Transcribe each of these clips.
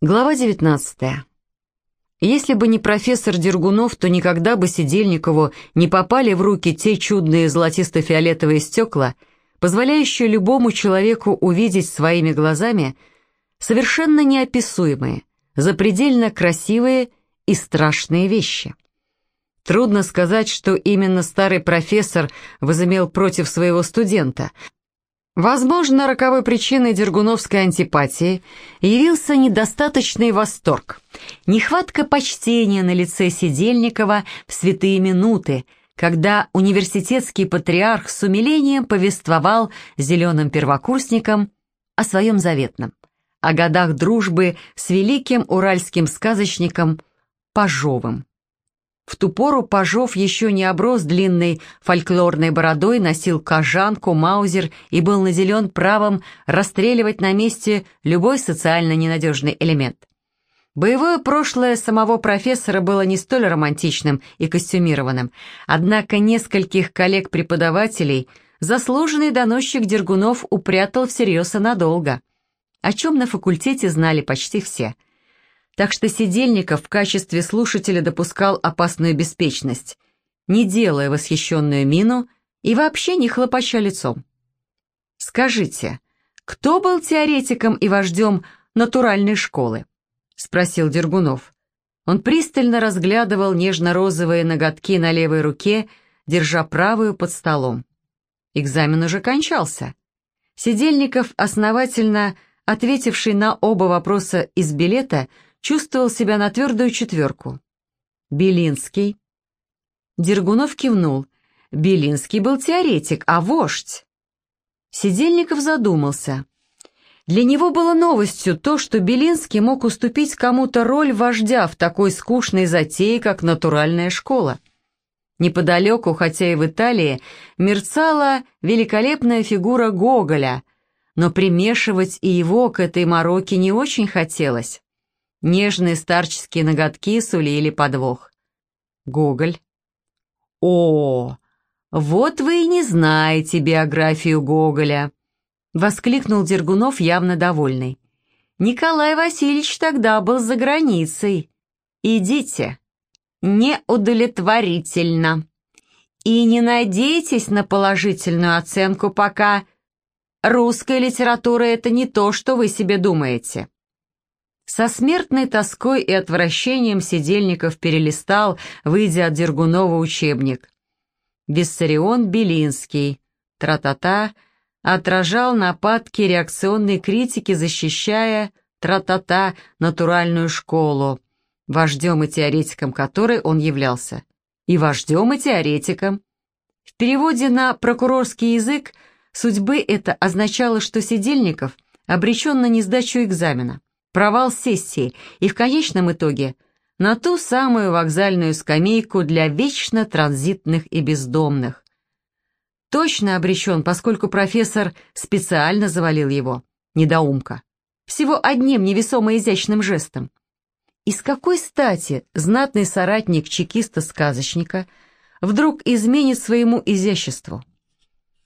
Глава 19. Если бы не профессор Дергунов, то никогда бы Сидельникову не попали в руки те чудные золотисто-фиолетовые стекла, позволяющие любому человеку увидеть своими глазами совершенно неописуемые, запредельно красивые и страшные вещи. Трудно сказать, что именно старый профессор возымел против своего студента – Возможно, роковой причиной дергуновской антипатии явился недостаточный восторг, нехватка почтения на лице Сидельникова в святые минуты, когда университетский патриарх с умилением повествовал зеленым первокурсникам о своем заветном, о годах дружбы с великим уральским сказочником Пажовым. В ту пору Пажов еще не оброс длинной фольклорной бородой, носил кожанку, маузер и был наделен правом расстреливать на месте любой социально ненадежный элемент. Боевое прошлое самого профессора было не столь романтичным и костюмированным, однако нескольких коллег-преподавателей заслуженный доносчик Дергунов упрятал всерьез и надолго, о чем на факультете знали почти все – так что Сидельников в качестве слушателя допускал опасную беспечность, не делая восхищенную мину и вообще не хлопача лицом. «Скажите, кто был теоретиком и вождем натуральной школы?» — спросил Дергунов. Он пристально разглядывал нежно-розовые ноготки на левой руке, держа правую под столом. Экзамен уже кончался. Сидельников, основательно ответивший на оба вопроса из билета, — чувствовал себя на твердую четверку. Белинский. Дергунов кивнул. Белинский был теоретик, а вождь. Сидельников задумался. Для него было новостью то, что Белинский мог уступить кому-то роль вождя в такой скучной затее, как натуральная школа. Неподалеку, хотя и в Италии, мерцала великолепная фигура Гоголя, но примешивать и его к этой мороке не очень хотелось. Нежные старческие ноготки сулили подвох. Гоголь. «О, вот вы и не знаете биографию Гоголя!» Воскликнул Дергунов, явно довольный. «Николай Васильевич тогда был за границей. Идите. Неудовлетворительно. И не надейтесь на положительную оценку пока. Русская литература — это не то, что вы себе думаете». Со смертной тоской и отвращением Сидельников перелистал, выйдя от Дергунова учебник. Виссарион Белинский, тра-та-та, отражал нападки реакционной критики, защищая тра-та-та натуральную школу, вождем и теоретиком которой он являлся. И вождем, и теоретиком. В переводе на прокурорский язык судьбы это означало, что Сидельников обречен на несдачу экзамена провал сессии и в конечном итоге на ту самую вокзальную скамейку для вечно транзитных и бездомных. Точно обречен, поскольку профессор специально завалил его, недоумка, всего одним невесомо изящным жестом. И с какой стати знатный соратник чекиста-сказочника вдруг изменит своему изяществу?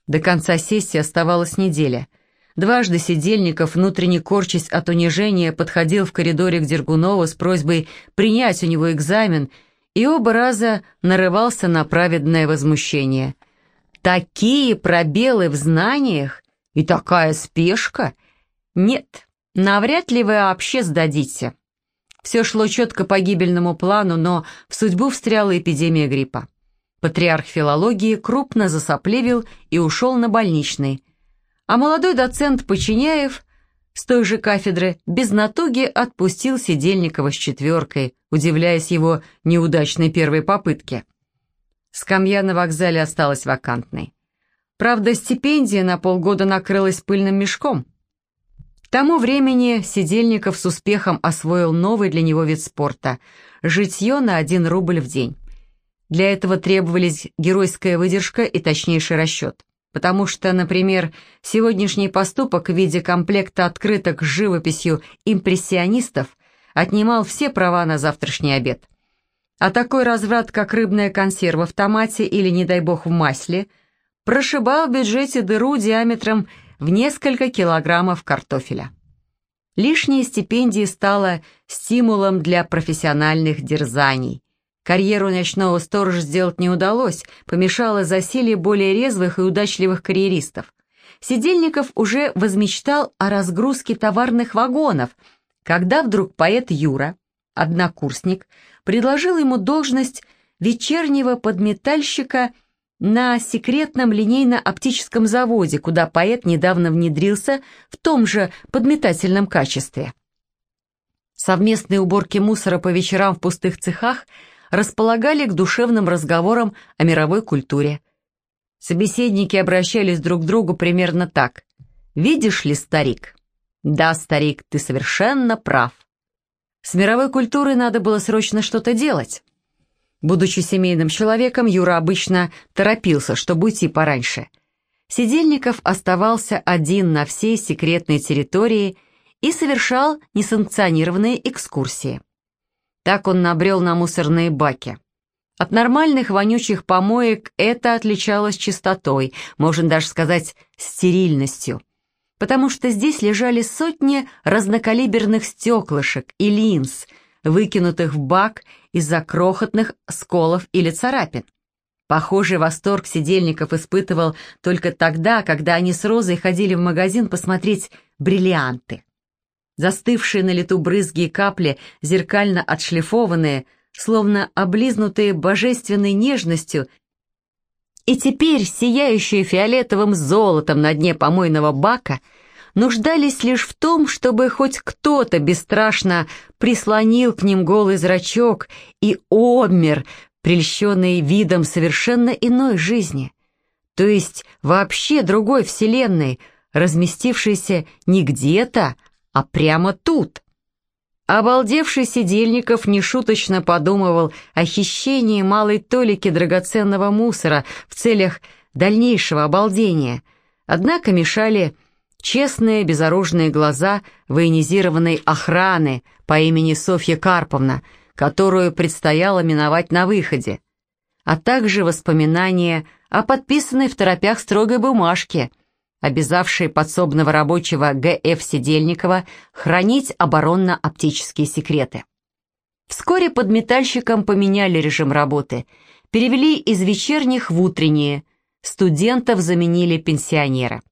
До конца сессии оставалась неделя — Дважды Сидельников, внутренне корчась от унижения, подходил в коридоре к Дергунову с просьбой принять у него экзамен, и оба раза нарывался на праведное возмущение. «Такие пробелы в знаниях и такая спешка? Нет, навряд ли вы вообще сдадите». Все шло четко по гибельному плану, но в судьбу встряла эпидемия гриппа. Патриарх филологии крупно засопливил и ушел на больничный – а молодой доцент Починяев с той же кафедры без натуги отпустил Сидельникова с четверкой, удивляясь его неудачной первой попытке. Скамья на вокзале осталась вакантной. Правда, стипендия на полгода накрылась пыльным мешком. К тому времени Сидельников с успехом освоил новый для него вид спорта – житье на один рубль в день. Для этого требовались геройская выдержка и точнейший расчет потому что, например, сегодняшний поступок в виде комплекта открыток с живописью импрессионистов отнимал все права на завтрашний обед. А такой разврат, как рыбная консерва в томате или, не дай бог, в масле, прошибал в бюджете дыру диаметром в несколько килограммов картофеля. Лишняя стипендия стала стимулом для профессиональных дерзаний. Карьеру ночного сторожа сделать не удалось, помешало засилие более резвых и удачливых карьеристов. Сидельников уже возмечтал о разгрузке товарных вагонов, когда вдруг поэт Юра, однокурсник, предложил ему должность вечернего подметальщика на секретном линейно-оптическом заводе, куда поэт недавно внедрился в том же подметательном качестве. Совместные уборки мусора по вечерам в пустых цехах располагали к душевным разговорам о мировой культуре. Собеседники обращались друг к другу примерно так. «Видишь ли, старик?» «Да, старик, ты совершенно прав». С мировой культурой надо было срочно что-то делать. Будучи семейным человеком, Юра обычно торопился, чтобы уйти пораньше. Сидельников оставался один на всей секретной территории и совершал несанкционированные экскурсии. Так он набрел на мусорные баки. От нормальных вонючих помоек это отличалось чистотой, можно даже сказать стерильностью, потому что здесь лежали сотни разнокалиберных стеклышек и линз, выкинутых в бак из-за крохотных сколов или царапин. Похожий восторг сидельников испытывал только тогда, когда они с Розой ходили в магазин посмотреть бриллианты. Застывшие на лету брызги и капли, зеркально отшлифованные, словно облизнутые божественной нежностью, и теперь сияющие фиолетовым золотом на дне помойного бака — нуждались лишь в том, чтобы хоть кто-то бесстрашно прислонил к ним голый зрачок и обмер, прельщенный видом совершенно иной жизни, то есть вообще другой вселенной, разместившейся не где-то, а прямо тут. Обалдевший Сидельников нешуточно подумывал о хищении малой толики драгоценного мусора в целях дальнейшего обалдения, однако мешали честные безоружные глаза военизированной охраны по имени Софья Карповна, которую предстояло миновать на выходе, а также воспоминания о подписанной в торопях строгой бумажке, обязавшей подсобного рабочего Г.Ф. Сидельникова хранить оборонно-оптические секреты. Вскоре подметальщикам поменяли режим работы, перевели из вечерних в утренние, студентов заменили пенсионера.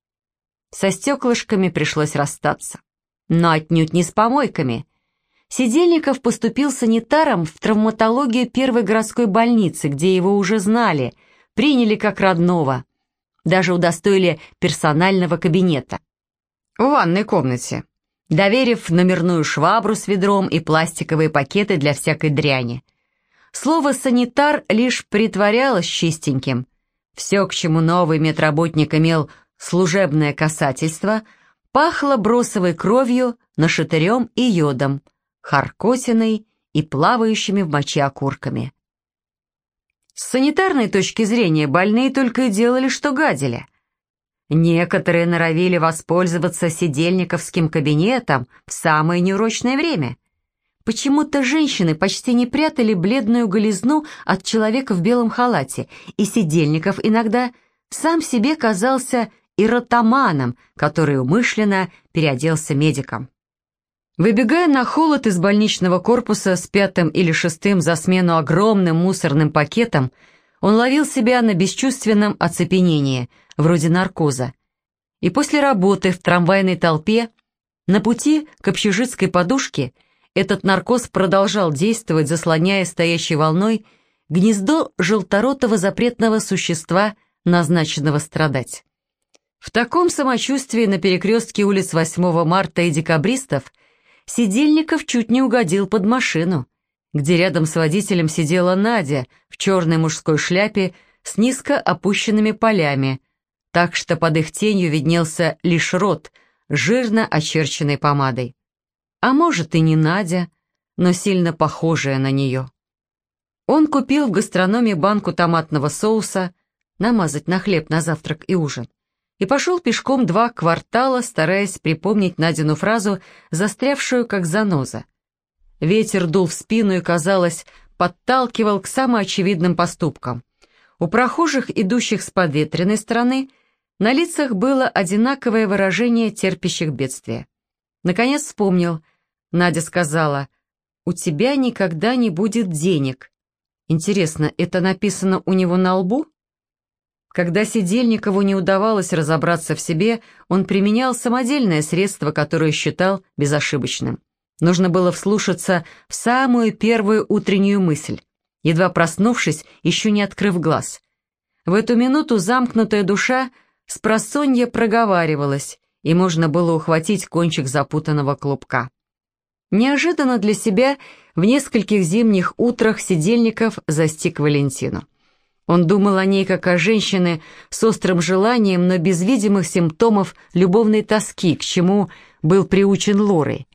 Со стеклышками пришлось расстаться. Но отнюдь не с помойками. Сидельников поступил санитаром в травматологию первой городской больницы, где его уже знали, приняли как родного. Даже удостоили персонального кабинета. В ванной комнате, доверив номерную швабру с ведром и пластиковые пакеты для всякой дряни. Слово «санитар» лишь притворялось чистеньким. Все, к чему новый медработник имел служебное касательство пахло бросовой кровью, нашатырем и йодом, харкотиной и плавающими в моче окурками. С санитарной точки зрения больные только и делали, что гадили. Некоторые норовили воспользоваться сидельниковским кабинетом в самое неурочное время. Почему-то женщины почти не прятали бледную голизну от человека в белом халате, и Сидельников иногда сам себе казался и ротаманом, который умышленно переоделся медиком. Выбегая на холод из больничного корпуса с пятым или шестым за смену огромным мусорным пакетом, он ловил себя на бесчувственном оцепенении, вроде наркоза. И после работы в трамвайной толпе, на пути к общежитской подушке, этот наркоз продолжал действовать, заслоняя стоящей волной гнездо желторотого запретного существа, назначенного страдать. В таком самочувствии на перекрестке улиц 8 марта и декабристов Сидельников чуть не угодил под машину, где рядом с водителем сидела Надя в черной мужской шляпе с низко опущенными полями, так что под их тенью виднелся лишь рот, жирно очерченной помадой. А может и не Надя, но сильно похожая на нее. Он купил в гастрономе банку томатного соуса, намазать на хлеб на завтрак и ужин и пошел пешком два квартала, стараясь припомнить Надину фразу, застрявшую как заноза. Ветер дул в спину и, казалось, подталкивал к самоочевидным поступкам. У прохожих, идущих с подветренной стороны, на лицах было одинаковое выражение терпящих бедствия. Наконец вспомнил. Надя сказала, «У тебя никогда не будет денег». Интересно, это написано у него на лбу? Когда Сидельникову не удавалось разобраться в себе, он применял самодельное средство, которое считал безошибочным. Нужно было вслушаться в самую первую утреннюю мысль, едва проснувшись, еще не открыв глаз. В эту минуту замкнутая душа с просонья проговаривалась, и можно было ухватить кончик запутанного клубка. Неожиданно для себя в нескольких зимних утрах Сидельников застиг Валентину. Он думал о ней как о женщине с острым желанием, но без видимых симптомов любовной тоски, к чему был приучен Лорой.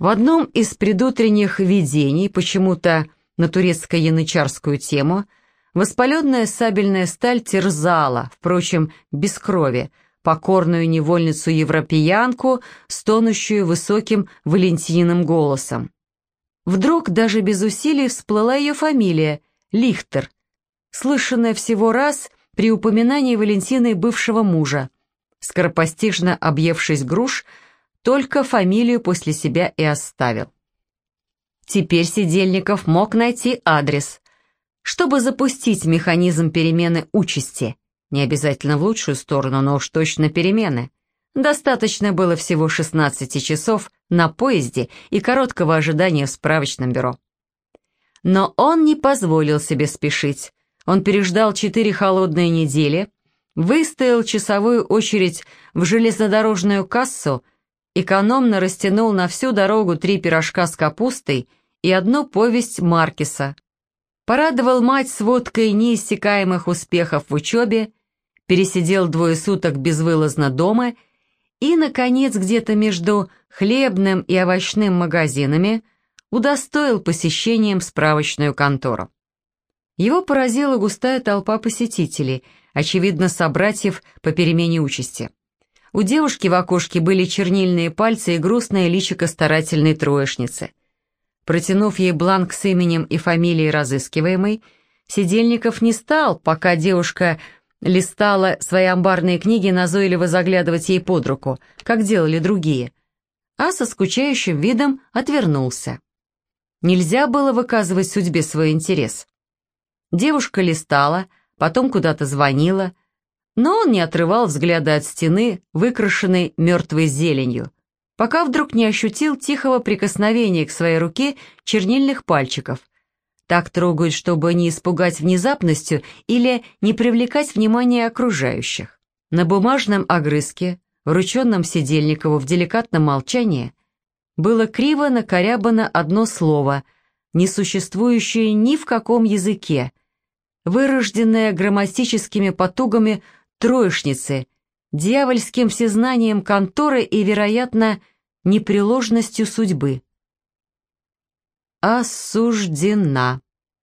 В одном из предутренних видений, почему-то на турецко-янычарскую тему, воспаленная сабельная сталь терзала, впрочем, без крови, покорную невольницу-европеянку, стонущую высоким Валентининым голосом. Вдруг даже без усилий всплыла ее фамилия — Лихтер, слышанная всего раз при упоминании Валентины бывшего мужа. Скоропостижно объевшись груш, только фамилию после себя и оставил. Теперь Сидельников мог найти адрес, чтобы запустить механизм перемены участи — не обязательно в лучшую сторону, но уж точно перемены. Достаточно было всего 16 часов на поезде и короткого ожидания в справочном бюро. Но он не позволил себе спешить. Он переждал четыре холодные недели, выстоял часовую очередь в железнодорожную кассу, экономно растянул на всю дорогу три пирожка с капустой и одну повесть Маркиса. Порадовал мать сводкой неиссякаемых успехов в учебе пересидел двое суток безвылазно дома и, наконец, где-то между хлебным и овощным магазинами удостоил посещением справочную контору. Его поразила густая толпа посетителей, очевидно, собратьев по перемене участи. У девушки в окошке были чернильные пальцы и грустное личико старательной троечницы. Протянув ей бланк с именем и фамилией разыскиваемой, Сидельников не стал, пока девушка листала свои амбарные книги, назойливо заглядывать ей под руку, как делали другие, а со скучающим видом отвернулся. Нельзя было выказывать судьбе свой интерес. Девушка листала, потом куда-то звонила, но он не отрывал взгляда от стены, выкрашенной мертвой зеленью, пока вдруг не ощутил тихого прикосновения к своей руке чернильных пальчиков, так трогают, чтобы не испугать внезапностью или не привлекать внимание окружающих. На бумажном огрызке, врученном Сидельникову в деликатном молчании, было криво накорябано одно слово, несуществующее ни в каком языке, вырожденное грамматическими потугами троечницы, дьявольским всезнанием конторы и, вероятно, непреложностью судьбы осуждена.